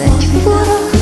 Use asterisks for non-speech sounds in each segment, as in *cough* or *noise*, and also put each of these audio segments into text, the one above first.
that you.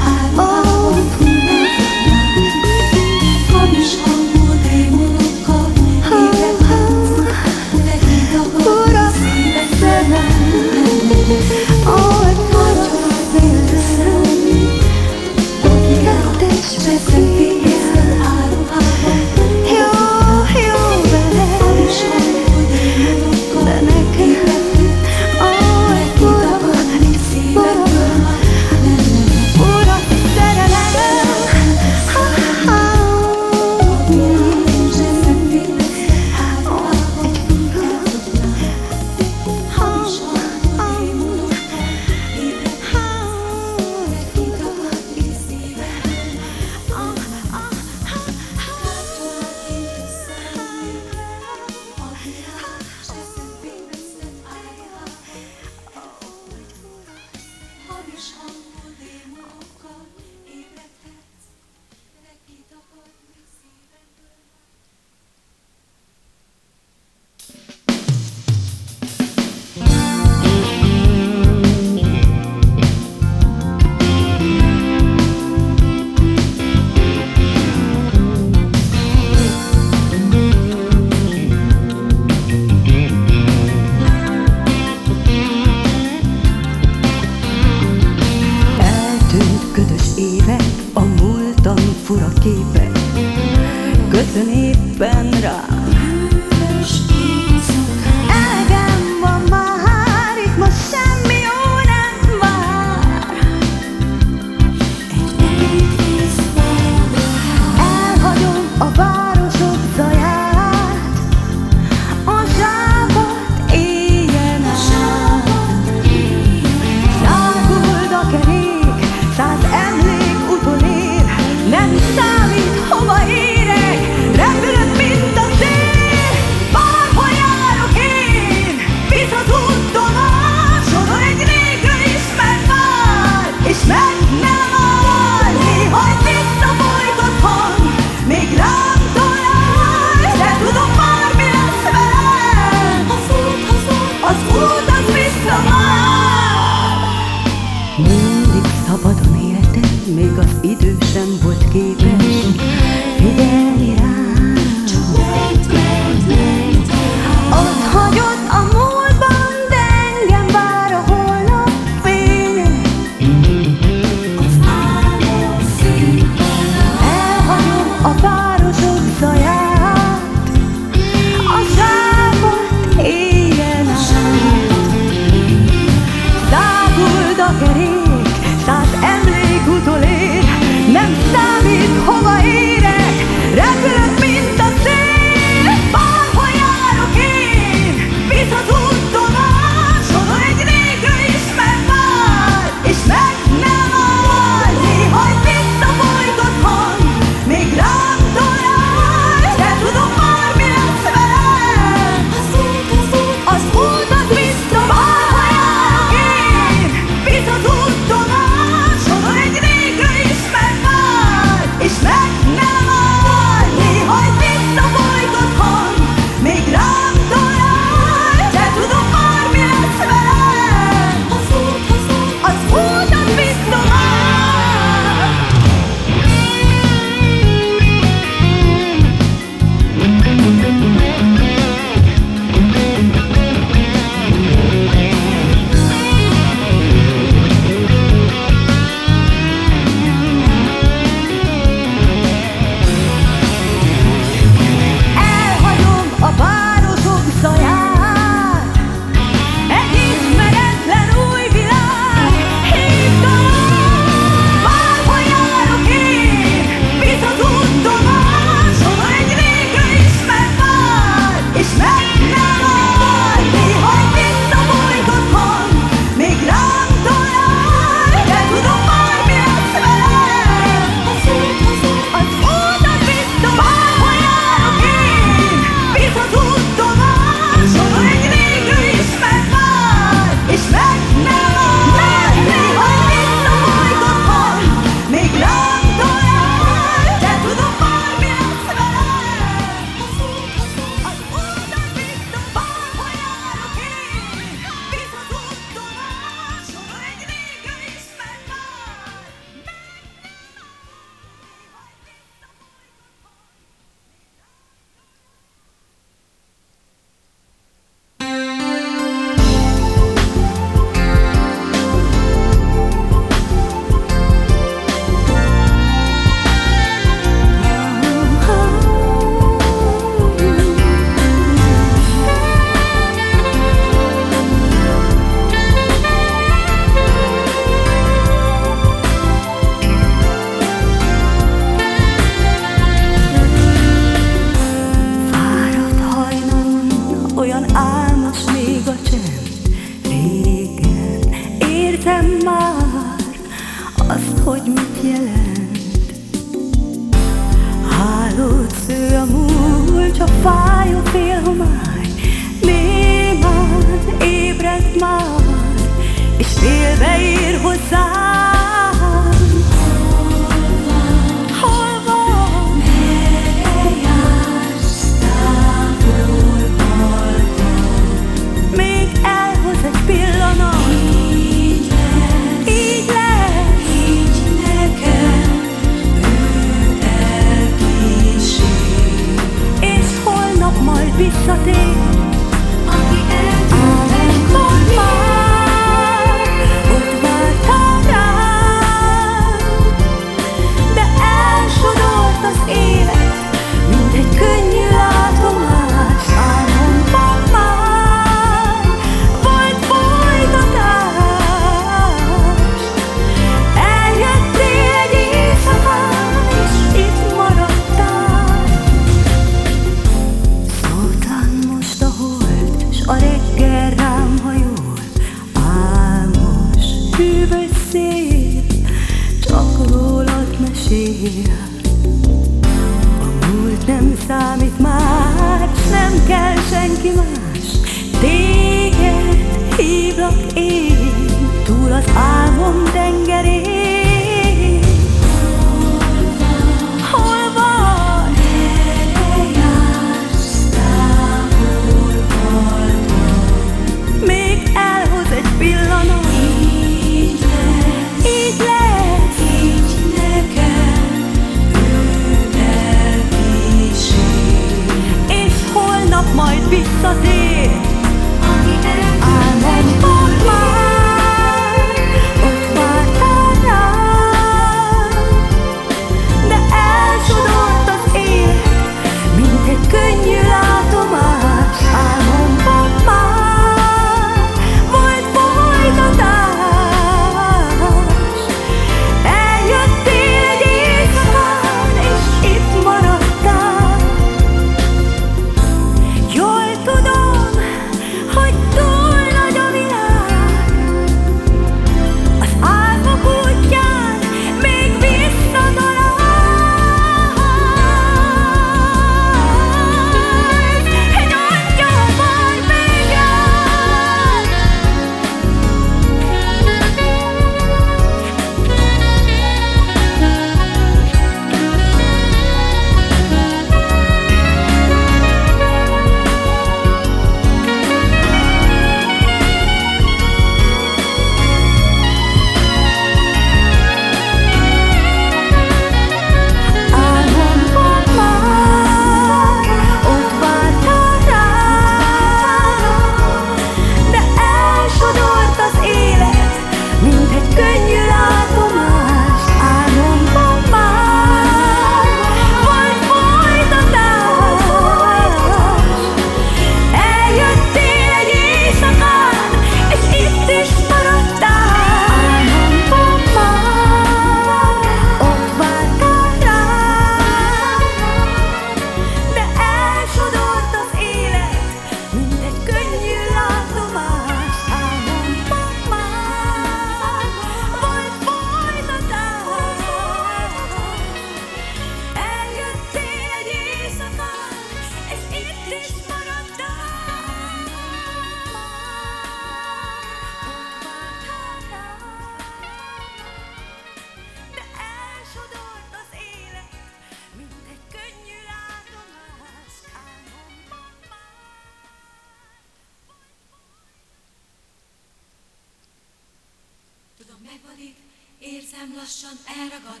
Érzem lassan elragad.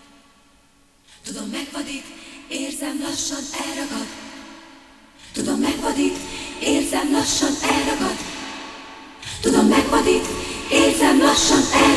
Tudom megvadít, érzem lassan elragad. Tudom megvadít, érzem lassan elragad. Tudom megvadít, érzem lassan elragad.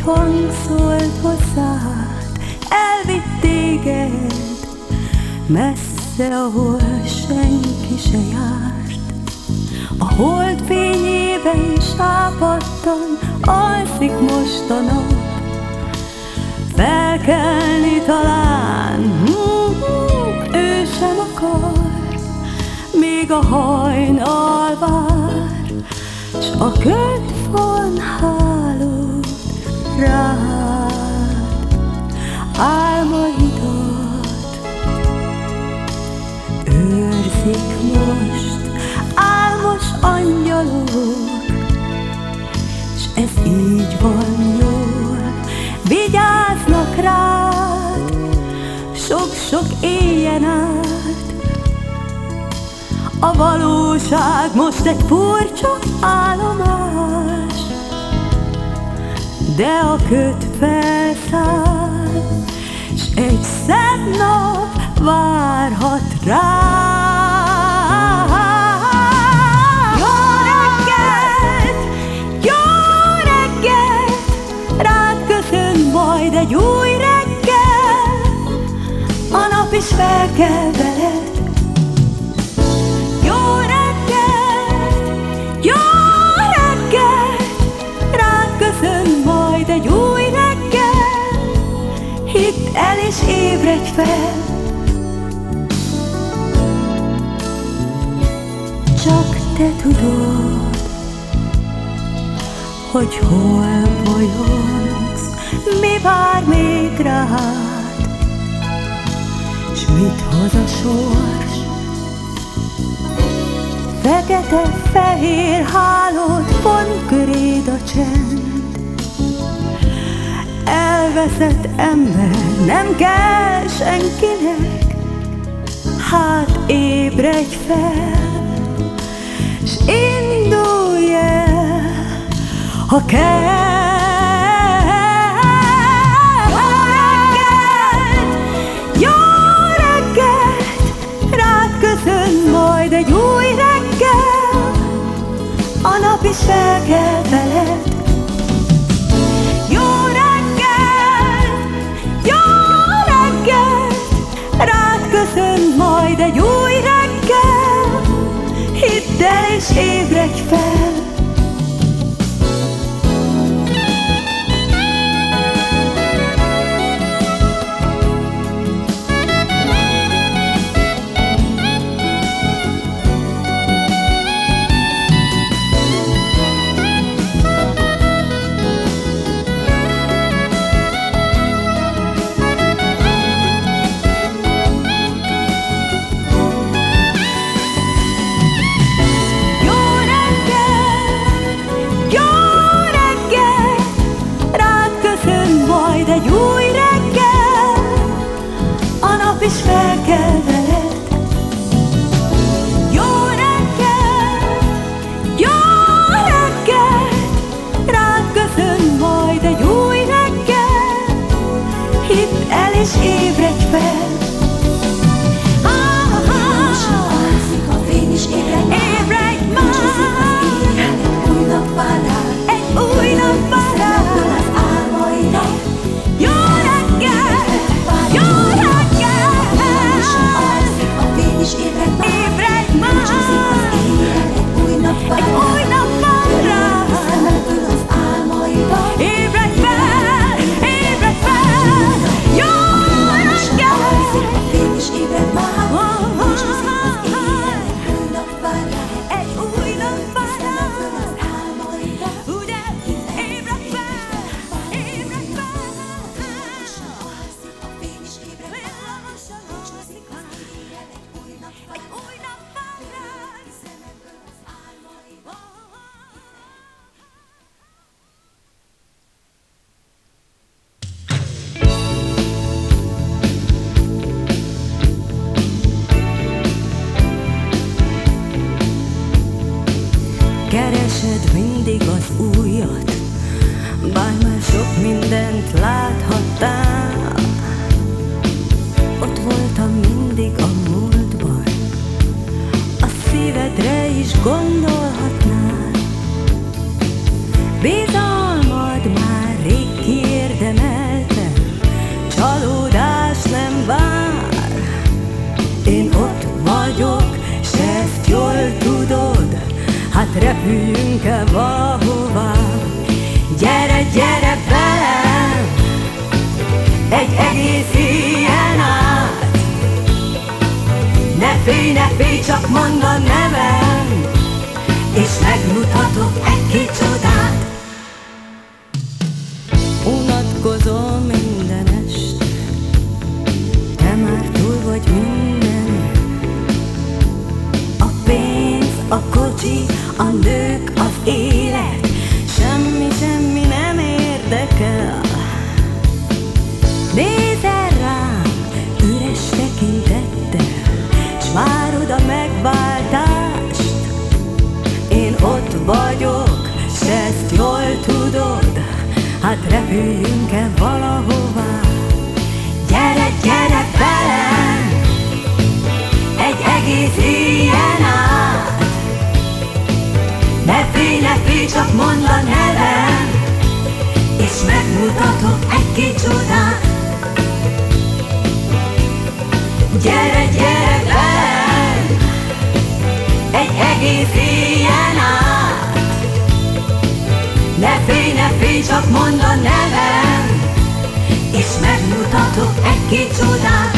Hang szólt hozzád, elvitt téged, messze, ahol senki se járt. A hold fényében sápadtan alszik most a nap, felkelni talán, ő sem akar, még a hajnal vár, s a köd von háló rád álmaidat őrzik most. Álmos angyalok s ez így van jól. Vigyáznak rád sok-sok éjjen át. A valóság most egy furcsa állomás de a köt felszáll, s egy szebb nap várhat rá. Egy új reggel, a nap is felkel veled. Ébredj fel. Te tudod, hogy hol bolyogsz, mi vár még rád, s mit hoz a sors. Fekete-fehér hálót von köréd a csend, elveszett ember nem kell senkinek, hát ébredj fel, s indulj el, ha kell. Majd egy új reggel, a nap is felkel és ébredj fel. Köszön majd Bizalmad már rég kiérdemelte, csalódás nem vár. Én ott vagyok, s ezt jól tudod Hát repüljünk-e valahová Gyere, gyere velem Egy egész ilyen át. Ne félj, ne félj, csak mondd a nevem És megmutatok egy-két csodát a kocsi, a nők, az élet. Semmi, semmi nem érdekel. Nézel rám üres tekintettel S várod a megváltást. Én ott vagyok, s ezt jól tudod. Hát repüljünk-e valahová? Gyere, gyere velem! Egy egész ilyen át Ne félj, ne félj, csak mondd a nevem És megmutatok egy-két csodát. Gyere, gyere velem Egy egész ilyen át. Ne félj, ne félj, csak mondd a nevem És megmutatok egy-két csodát.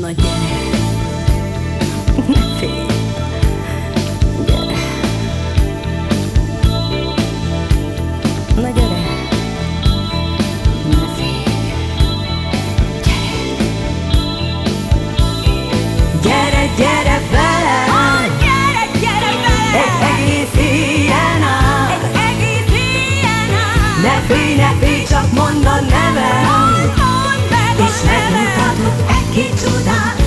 Na gyere. *laughs* Gyere megmutatok egy-két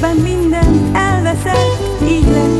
közben minden elveszett, így lett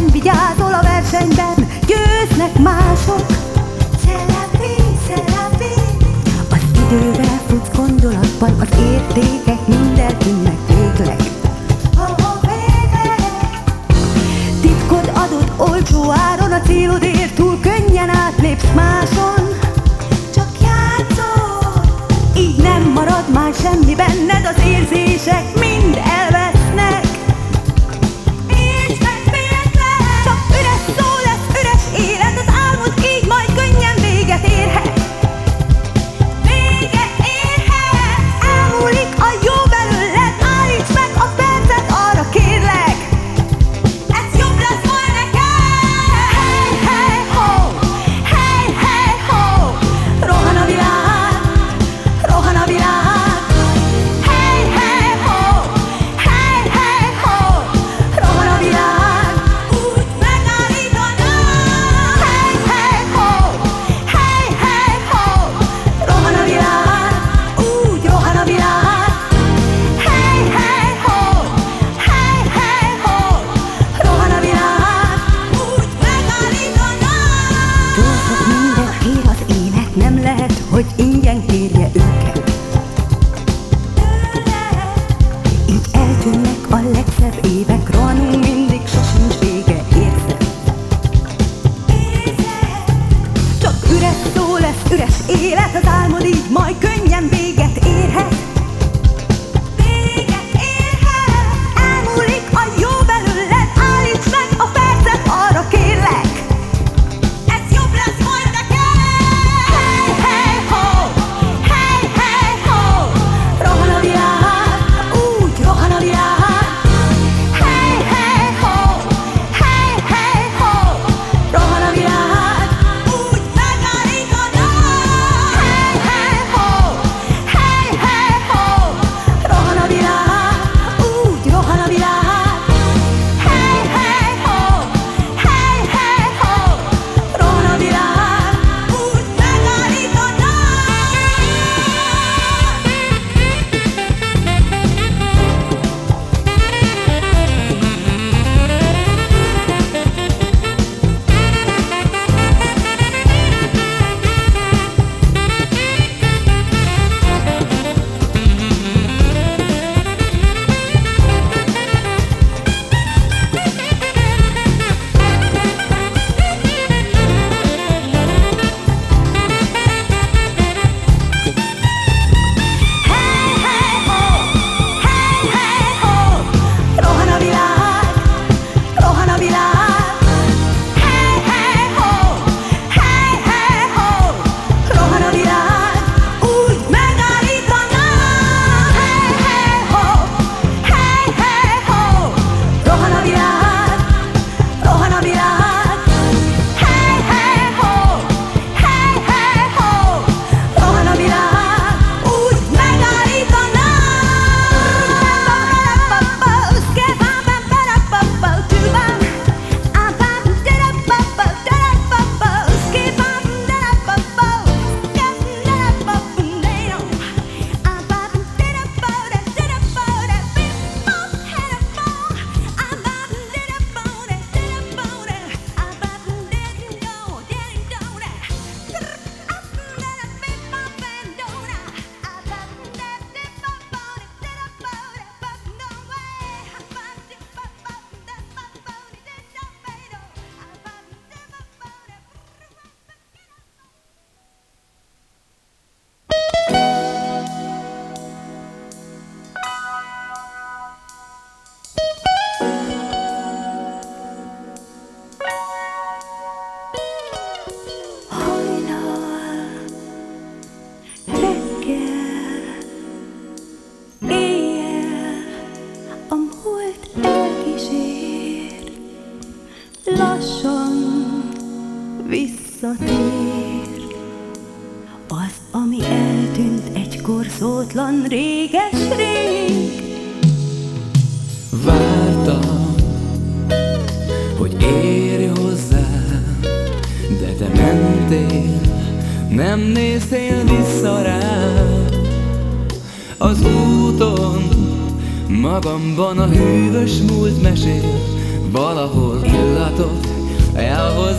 nem vigyázol a versenyben, győznek mások. Csellepén, csellepén. Az idővel futsz gondolatban, az értékek mindenkinek végleg. Titkod adott olcsó áron, a célodért túl könnyen átlépsz máson. Csak játszol. Így nem marad már semmi benned, az érzések mind elvesznek.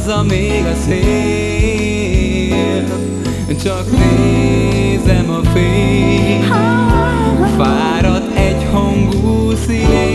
hozza még a szél. Csak nézem a fény. Fáradt egy hangú szél.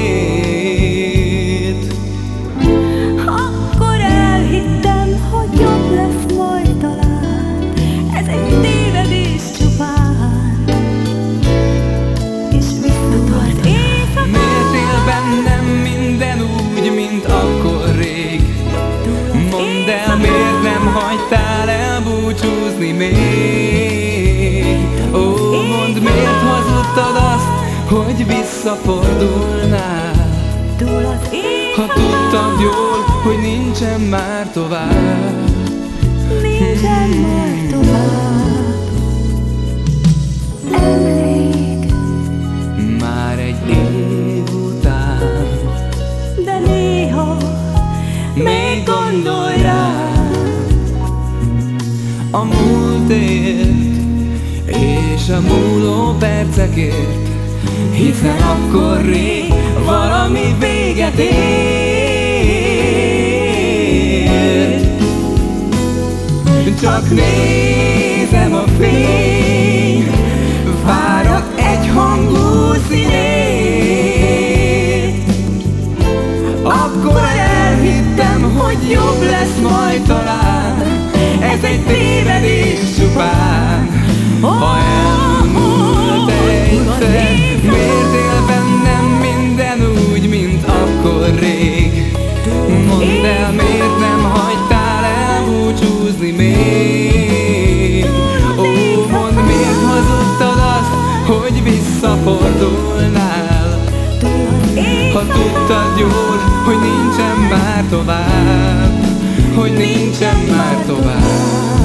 látni még. Ó, mondd, miért hazudtad azt, hogy visszafordulnál? Ha tudtad jól, hogy nincsen már tovább. a múló percekért, hiszen akkor rég valami véget ér. Csak négy egyszer Miért él bennem minden úgy, mint akkor rég? Mondd el, miért nem hagytál elbúcsúzni még? Ó, mondd, miért hazudtad azt, hogy visszafordulnál? Ha tudtad jól, hogy nincsen már tovább Hogy nincsen már tovább.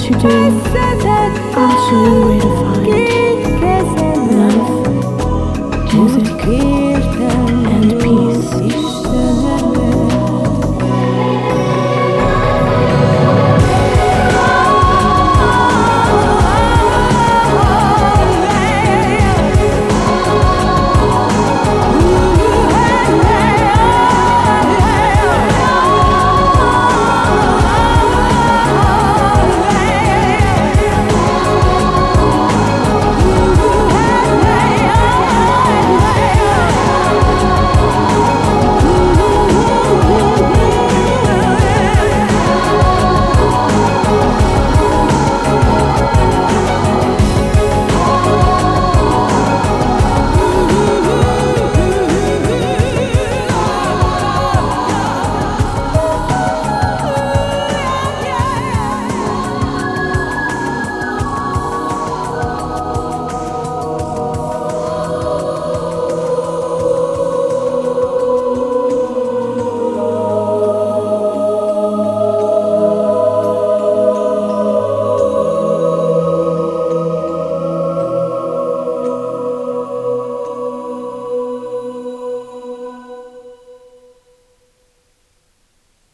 what you do. I'm so weird.